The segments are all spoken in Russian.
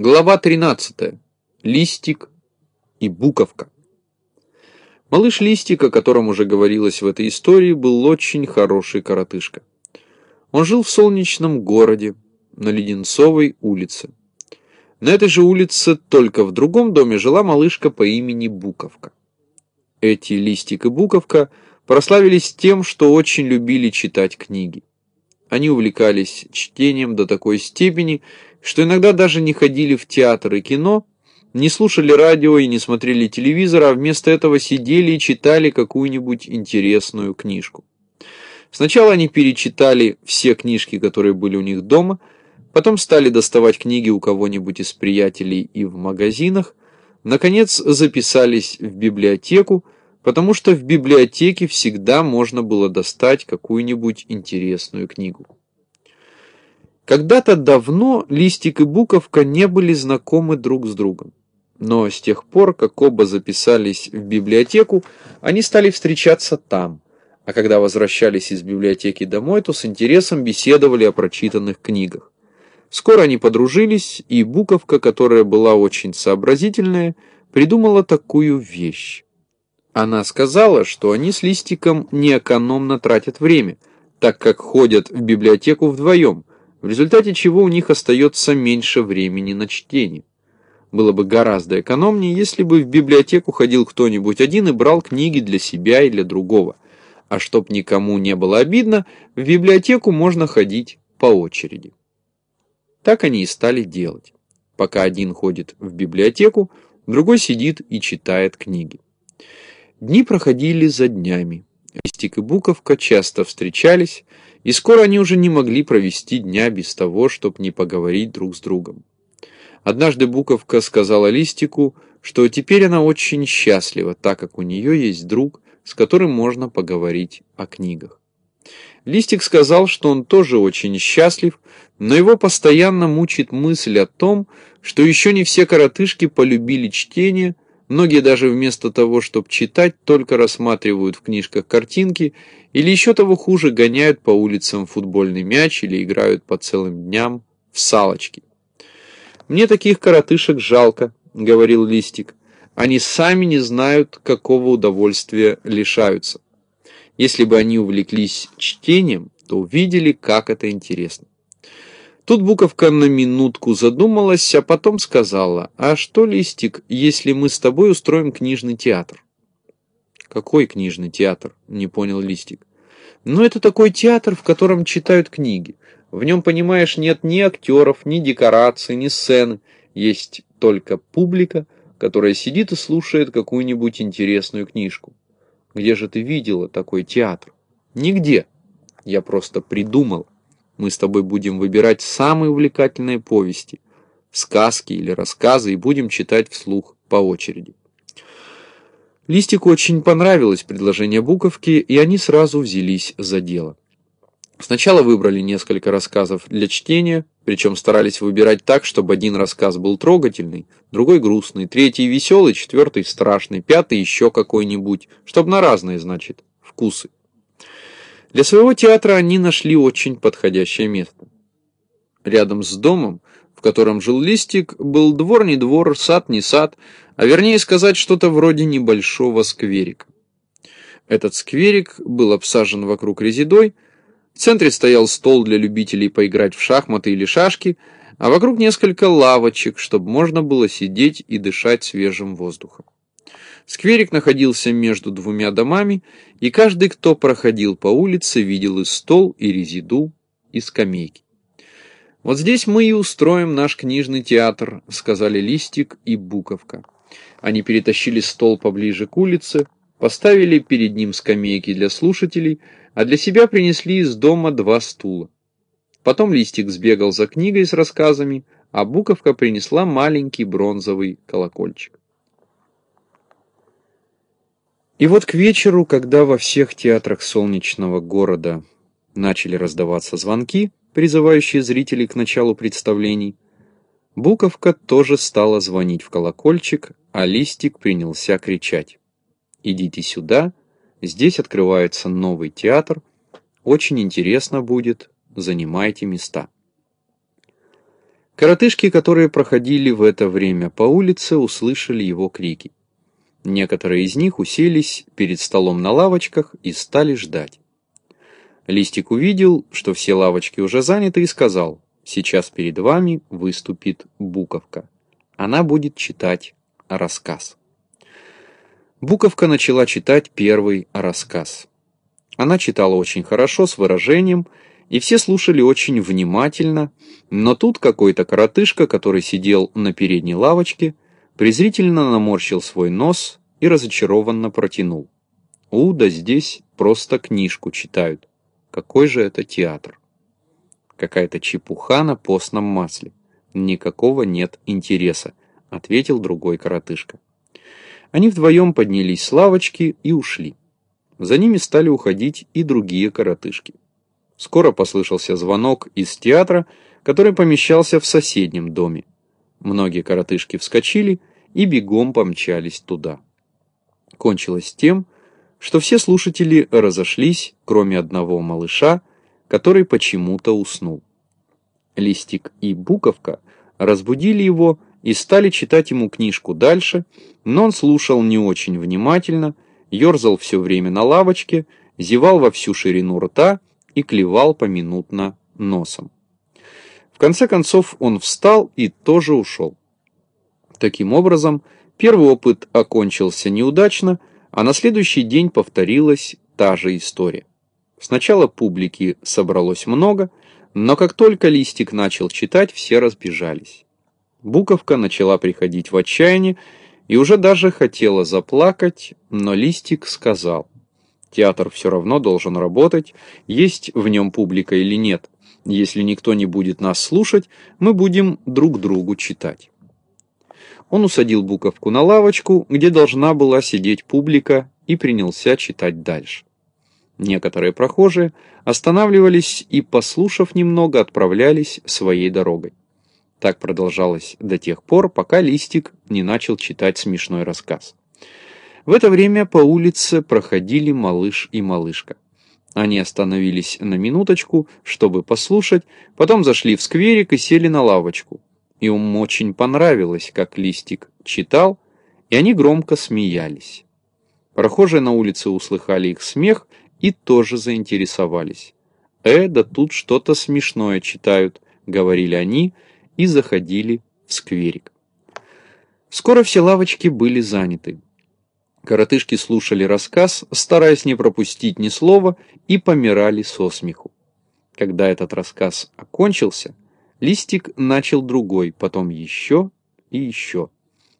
Глава 13. Листик и буковка. Малыш Листик, о котором уже говорилось в этой истории, был очень хороший коротышка. Он жил в солнечном городе, на Леденцовой улице. На этой же улице, только в другом доме, жила малышка по имени Буковка. Эти Листик и Буковка прославились тем, что очень любили читать книги. Они увлекались чтением до такой степени, что иногда даже не ходили в театр и кино, не слушали радио и не смотрели телевизор, а вместо этого сидели и читали какую-нибудь интересную книжку. Сначала они перечитали все книжки, которые были у них дома, потом стали доставать книги у кого-нибудь из приятелей и в магазинах, наконец записались в библиотеку, потому что в библиотеке всегда можно было достать какую-нибудь интересную книгу. Когда-то давно Листик и Буковка не были знакомы друг с другом. Но с тех пор, как оба записались в библиотеку, они стали встречаться там, а когда возвращались из библиотеки домой, то с интересом беседовали о прочитанных книгах. Скоро они подружились, и Буковка, которая была очень сообразительная, придумала такую вещь. Она сказала, что они с Листиком неэкономно тратят время, так как ходят в библиотеку вдвоем, в результате чего у них остается меньше времени на чтение. Было бы гораздо экономнее, если бы в библиотеку ходил кто-нибудь один и брал книги для себя и для другого. А чтоб никому не было обидно, в библиотеку можно ходить по очереди. Так они и стали делать. Пока один ходит в библиотеку, другой сидит и читает книги. Дни проходили за днями. Листик и Буковка часто встречались, и скоро они уже не могли провести дня без того, чтобы не поговорить друг с другом. Однажды Буковка сказала Листику, что теперь она очень счастлива, так как у нее есть друг, с которым можно поговорить о книгах. Листик сказал, что он тоже очень счастлив, но его постоянно мучит мысль о том, что еще не все коротышки полюбили чтение, Многие даже вместо того, чтобы читать, только рассматривают в книжках картинки или еще того хуже гоняют по улицам футбольный мяч или играют по целым дням в салочки. «Мне таких коротышек жалко», — говорил Листик. «Они сами не знают, какого удовольствия лишаются. Если бы они увлеклись чтением, то увидели, как это интересно». Тут Буковка на минутку задумалась, а потом сказала, «А что, Листик, если мы с тобой устроим книжный театр?» «Какой книжный театр?» — не понял Листик. «Ну, это такой театр, в котором читают книги. В нем, понимаешь, нет ни актеров, ни декораций, ни сцены. Есть только публика, которая сидит и слушает какую-нибудь интересную книжку. Где же ты видела такой театр? Нигде. Я просто придумал. Мы с тобой будем выбирать самые увлекательные повести, сказки или рассказы и будем читать вслух по очереди. Листику очень понравилось предложение Буковки, и они сразу взялись за дело. Сначала выбрали несколько рассказов для чтения, причем старались выбирать так, чтобы один рассказ был трогательный, другой грустный, третий веселый, четвертый страшный, пятый еще какой-нибудь, чтобы на разные, значит, вкусы. Для своего театра они нашли очень подходящее место. Рядом с домом, в котором жил Листик, был двор не двор, сад не сад, а вернее сказать что-то вроде небольшого скверика. Этот скверик был обсажен вокруг резидой, в центре стоял стол для любителей поиграть в шахматы или шашки, а вокруг несколько лавочек, чтобы можно было сидеть и дышать свежим воздухом. Скверик находился между двумя домами, и каждый, кто проходил по улице, видел и стол, и резиду, и скамейки. «Вот здесь мы и устроим наш книжный театр», — сказали Листик и Буковка. Они перетащили стол поближе к улице, поставили перед ним скамейки для слушателей, а для себя принесли из дома два стула. Потом Листик сбегал за книгой с рассказами, а Буковка принесла маленький бронзовый колокольчик. И вот к вечеру, когда во всех театрах солнечного города начали раздаваться звонки, призывающие зрителей к началу представлений, Буковка тоже стала звонить в колокольчик, а Листик принялся кричать. «Идите сюда, здесь открывается новый театр, очень интересно будет, занимайте места». Коротышки, которые проходили в это время по улице, услышали его крики. Некоторые из них уселись перед столом на лавочках и стали ждать. Листик увидел, что все лавочки уже заняты, и сказал, «Сейчас перед вами выступит Буковка. Она будет читать рассказ». Буковка начала читать первый рассказ. Она читала очень хорошо, с выражением, и все слушали очень внимательно, но тут какой-то коротышка, который сидел на передней лавочке, презрительно наморщил свой нос и разочарованно протянул. «У, да здесь просто книжку читают. Какой же это театр?» «Какая-то чепуха на постном масле. Никакого нет интереса», — ответил другой коротышка. Они вдвоем поднялись с лавочки и ушли. За ними стали уходить и другие коротышки. Скоро послышался звонок из театра, который помещался в соседнем доме. Многие коротышки вскочили и бегом помчались туда. Кончилось тем, что все слушатели разошлись, кроме одного малыша, который почему-то уснул. Листик и Буковка разбудили его и стали читать ему книжку дальше, но он слушал не очень внимательно, ерзал все время на лавочке, зевал во всю ширину рта и клевал поминутно носом. В конце концов он встал и тоже ушел. Таким образом, первый опыт окончился неудачно, а на следующий день повторилась та же история. Сначала публики собралось много, но как только Листик начал читать, все разбежались. Буковка начала приходить в отчаяние и уже даже хотела заплакать, но Листик сказал – Театр все равно должен работать, есть в нем публика или нет. Если никто не будет нас слушать, мы будем друг другу читать. Он усадил буковку на лавочку, где должна была сидеть публика, и принялся читать дальше. Некоторые прохожие останавливались и, послушав немного, отправлялись своей дорогой. Так продолжалось до тех пор, пока Листик не начал читать смешной рассказ. В это время по улице проходили малыш и малышка. Они остановились на минуточку, чтобы послушать, потом зашли в скверик и сели на лавочку. Им очень понравилось, как Листик читал, и они громко смеялись. Прохожие на улице услыхали их смех и тоже заинтересовались. «Э, да тут что-то смешное читают», — говорили они и заходили в скверик. Скоро все лавочки были заняты. Коротышки слушали рассказ, стараясь не пропустить ни слова, и помирали со смеху. Когда этот рассказ окончился, Листик начал другой, потом еще и еще.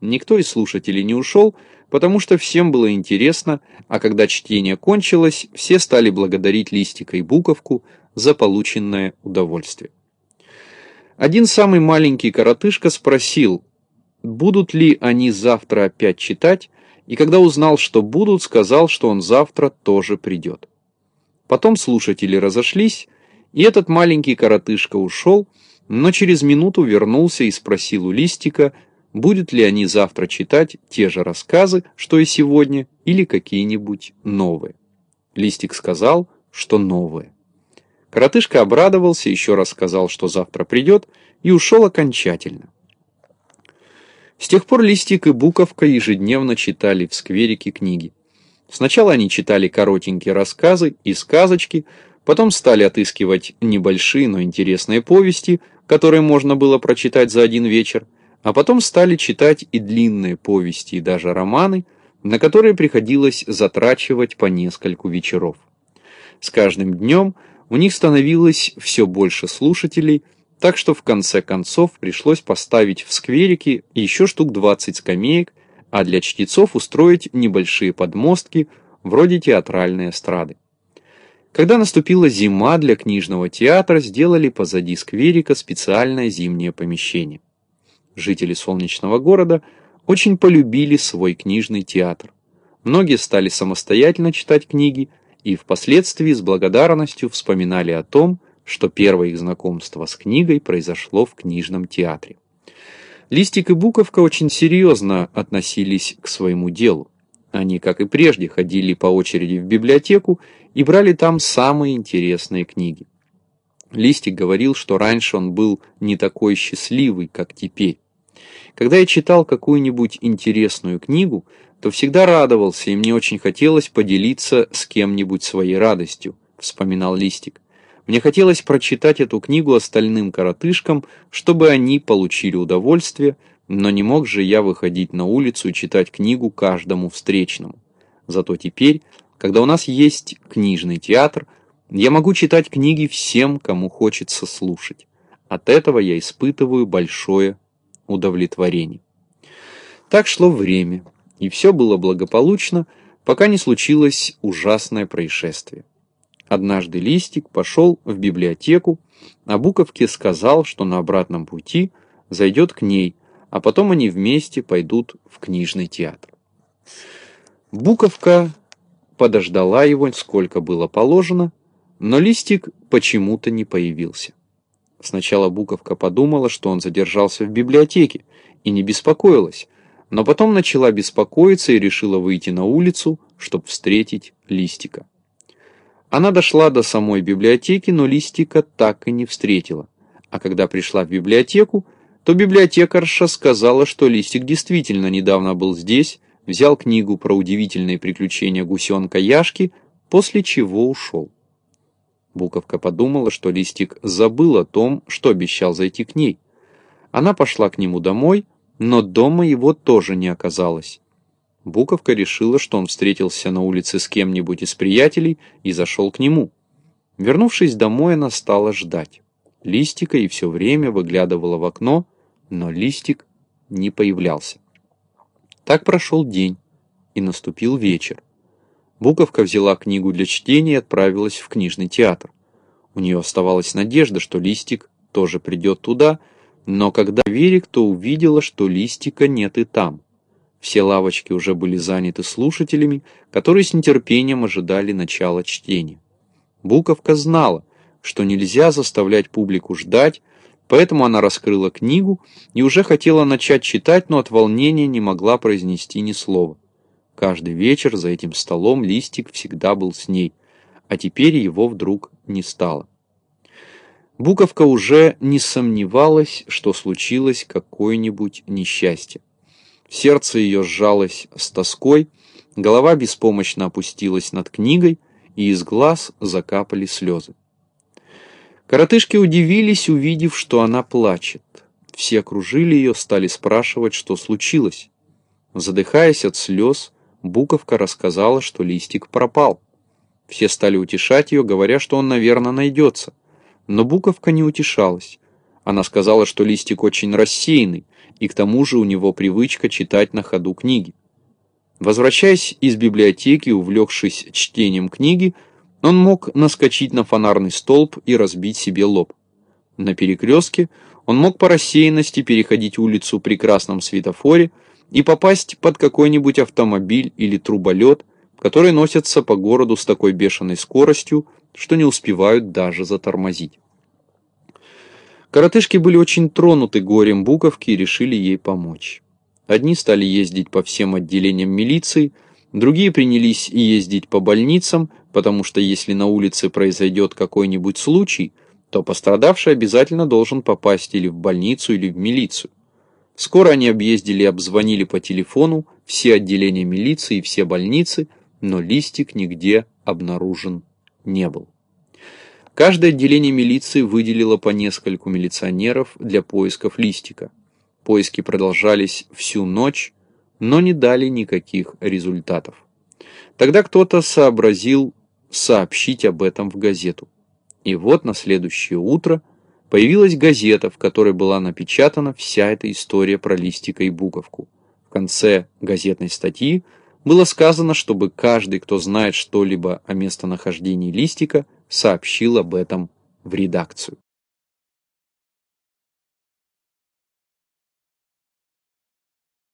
Никто из слушателей не ушел, потому что всем было интересно, а когда чтение кончилось, все стали благодарить Листика и Буковку за полученное удовольствие. Один самый маленький коротышка спросил, будут ли они завтра опять читать, и когда узнал, что будут, сказал, что он завтра тоже придет. Потом слушатели разошлись, и этот маленький коротышка ушел, но через минуту вернулся и спросил у Листика, будут ли они завтра читать те же рассказы, что и сегодня, или какие-нибудь новые. Листик сказал, что новые. Коротышка обрадовался, еще раз сказал, что завтра придет, и ушел окончательно. С тех пор Листик и Буковка ежедневно читали в скверике книги. Сначала они читали коротенькие рассказы и сказочки, потом стали отыскивать небольшие, но интересные повести, которые можно было прочитать за один вечер, а потом стали читать и длинные повести, и даже романы, на которые приходилось затрачивать по нескольку вечеров. С каждым днем у них становилось все больше слушателей – так что в конце концов пришлось поставить в скверике еще штук 20 скамеек, а для чтецов устроить небольшие подмостки, вроде театральной эстрады. Когда наступила зима для книжного театра, сделали позади скверика специальное зимнее помещение. Жители солнечного города очень полюбили свой книжный театр. Многие стали самостоятельно читать книги и впоследствии с благодарностью вспоминали о том, что первое их знакомство с книгой произошло в книжном театре. Листик и Буковка очень серьезно относились к своему делу. Они, как и прежде, ходили по очереди в библиотеку и брали там самые интересные книги. Листик говорил, что раньше он был не такой счастливый, как теперь. Когда я читал какую-нибудь интересную книгу, то всегда радовался, и мне очень хотелось поделиться с кем-нибудь своей радостью, вспоминал Листик. Мне хотелось прочитать эту книгу остальным коротышкам, чтобы они получили удовольствие, но не мог же я выходить на улицу и читать книгу каждому встречному. Зато теперь, когда у нас есть книжный театр, я могу читать книги всем, кому хочется слушать. От этого я испытываю большое удовлетворение. Так шло время, и все было благополучно, пока не случилось ужасное происшествие. Однажды Листик пошел в библиотеку, а Буковке сказал, что на обратном пути зайдет к ней, а потом они вместе пойдут в книжный театр. Буковка подождала его, сколько было положено, но Листик почему-то не появился. Сначала Буковка подумала, что он задержался в библиотеке, и не беспокоилась, но потом начала беспокоиться и решила выйти на улицу, чтобы встретить Листика. Она дошла до самой библиотеки, но Листика так и не встретила. А когда пришла в библиотеку, то библиотекарша сказала, что Листик действительно недавно был здесь, взял книгу про удивительные приключения гусенка Яшки, после чего ушел. Буковка подумала, что Листик забыл о том, что обещал зайти к ней. Она пошла к нему домой, но дома его тоже не оказалось. Буковка решила, что он встретился на улице с кем-нибудь из приятелей и зашел к нему. Вернувшись домой, она стала ждать. Листика и все время выглядывала в окно, но Листик не появлялся. Так прошел день, и наступил вечер. Буковка взяла книгу для чтения и отправилась в книжный театр. У нее оставалась надежда, что Листик тоже придет туда, но когда Верик, то увидела, что Листика нет и там. Все лавочки уже были заняты слушателями, которые с нетерпением ожидали начала чтения. Буковка знала, что нельзя заставлять публику ждать, поэтому она раскрыла книгу и уже хотела начать читать, но от волнения не могла произнести ни слова. Каждый вечер за этим столом Листик всегда был с ней, а теперь его вдруг не стало. Буковка уже не сомневалась, что случилось какое-нибудь несчастье. Сердце ее сжалось с тоской, голова беспомощно опустилась над книгой, и из глаз закапали слезы. Коротышки удивились, увидев, что она плачет. Все окружили ее, стали спрашивать, что случилось. Задыхаясь от слез, Буковка рассказала, что листик пропал. Все стали утешать ее, говоря, что он, наверное, найдется. Но Буковка не утешалась. Она сказала, что листик очень рассеянный, и к тому же у него привычка читать на ходу книги. Возвращаясь из библиотеки, увлекшись чтением книги, он мог наскочить на фонарный столб и разбить себе лоб. На перекрестке он мог по рассеянности переходить улицу при красном светофоре и попасть под какой-нибудь автомобиль или труболет, которые носятся по городу с такой бешеной скоростью, что не успевают даже затормозить. Коротышки были очень тронуты горем Буковки и решили ей помочь. Одни стали ездить по всем отделениям милиции, другие принялись ездить по больницам, потому что если на улице произойдет какой-нибудь случай, то пострадавший обязательно должен попасть или в больницу, или в милицию. Скоро они объездили и обзвонили по телефону все отделения милиции и все больницы, но листик нигде обнаружен не был. Каждое отделение милиции выделило по нескольку милиционеров для поисков листика. Поиски продолжались всю ночь, но не дали никаких результатов. Тогда кто-то сообразил сообщить об этом в газету. И вот на следующее утро появилась газета, в которой была напечатана вся эта история про листика и буковку. В конце газетной статьи было сказано, чтобы каждый, кто знает что-либо о местонахождении листика, сообщил об этом в редакцию.